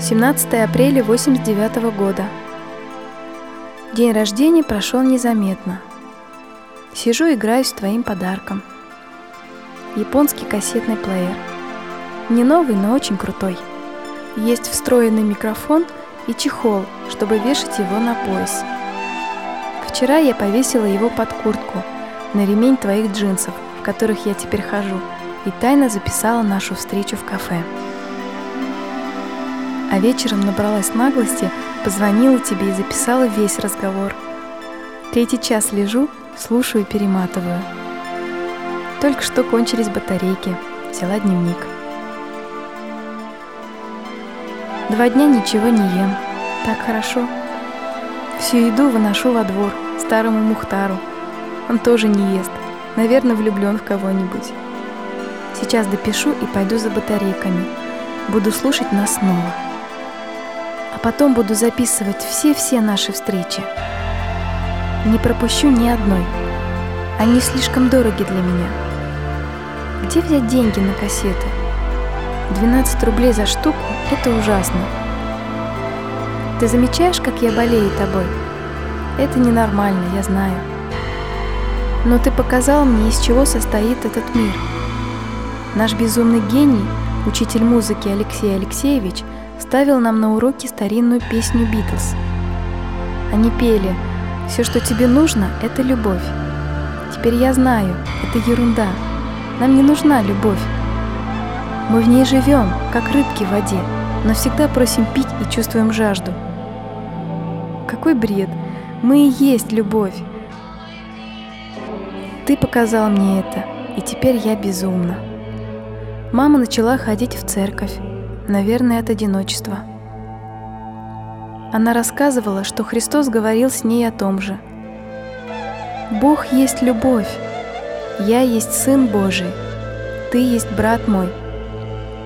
17 апреля 89 года. День рождения прошел незаметно. Сижу, играю с твоим подарком. Японский кассетный плеер. Не новый, но очень крутой. Есть встроенный микрофон и чехол, чтобы вешать его на пояс. Вчера я повесила его под куртку, на ремень твоих джинсов, в которых я теперь хожу, и тайно записала нашу встречу в кафе. А вечером набралась наглости, позвонила тебе и записала весь разговор. Третий час лежу, слушаю и перематываю. Только что кончились батарейки, взяла дневник. Два дня ничего не ем, так хорошо. Всю еду выношу во двор, старому Мухтару. Он тоже не ест, наверное, влюблен в кого-нибудь. Сейчас допишу и пойду за батарейками. Буду слушать нас снова. А потом буду записывать все-все наши встречи. Не пропущу ни одной. Они слишком дороги для меня. Где взять деньги на кассеты? 12 рублей за штуку – это ужасно. Ты замечаешь, как я болею тобой? Это ненормально, я знаю. Но ты показал мне, из чего состоит этот мир. Наш безумный гений, учитель музыки Алексей Алексеевич – ставил нам на уроки старинную песню Битлз. Они пели «Все, что тебе нужно, это любовь». Теперь я знаю, это ерунда. Нам не нужна любовь. Мы в ней живем, как рыбки в воде, но всегда просим пить и чувствуем жажду. Какой бред! Мы и есть любовь. Ты показал мне это, и теперь я безумна. Мама начала ходить в церковь наверное, от одиночества. Она рассказывала, что Христос говорил с ней о том же. «Бог есть любовь, я есть Сын Божий, ты есть брат мой».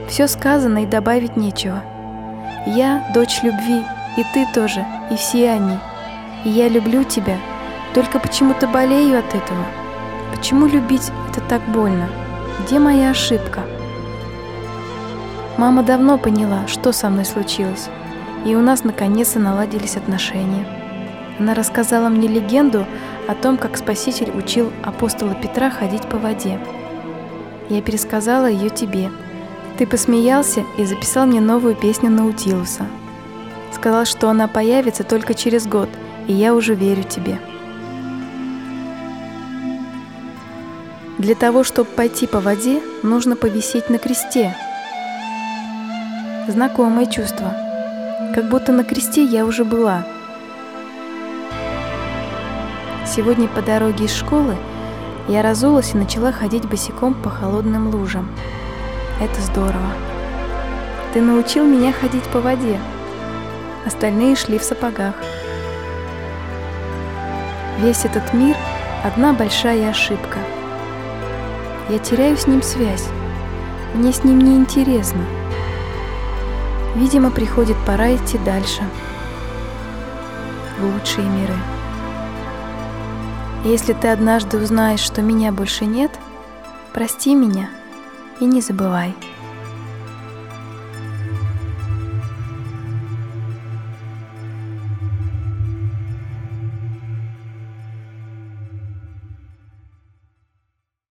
Все сказано и добавить нечего. Я дочь любви, и ты тоже, и все они. И я люблю тебя, только почему-то болею от этого. Почему любить это так больно? Где моя ошибка? Мама давно поняла, что со мной случилось, и у нас наконец-то наладились отношения. Она рассказала мне легенду о том, как Спаситель учил апостола Петра ходить по воде. Я пересказала ее тебе. Ты посмеялся и записал мне новую песню Наутилуса. Сказал, что она появится только через год, и я уже верю тебе. Для того, чтобы пойти по воде, нужно повисеть на кресте, Знакомое чувство. Как будто на кресте я уже была. Сегодня по дороге из школы я разулась и начала ходить босиком по холодным лужам. Это здорово. Ты научил меня ходить по воде. Остальные шли в сапогах. Весь этот мир — одна большая ошибка. Я теряю с ним связь. Мне с ним не интересно. Видимо, приходит пора идти дальше, в лучшие миры. Если ты однажды узнаешь, что меня больше нет, прости меня и не забывай.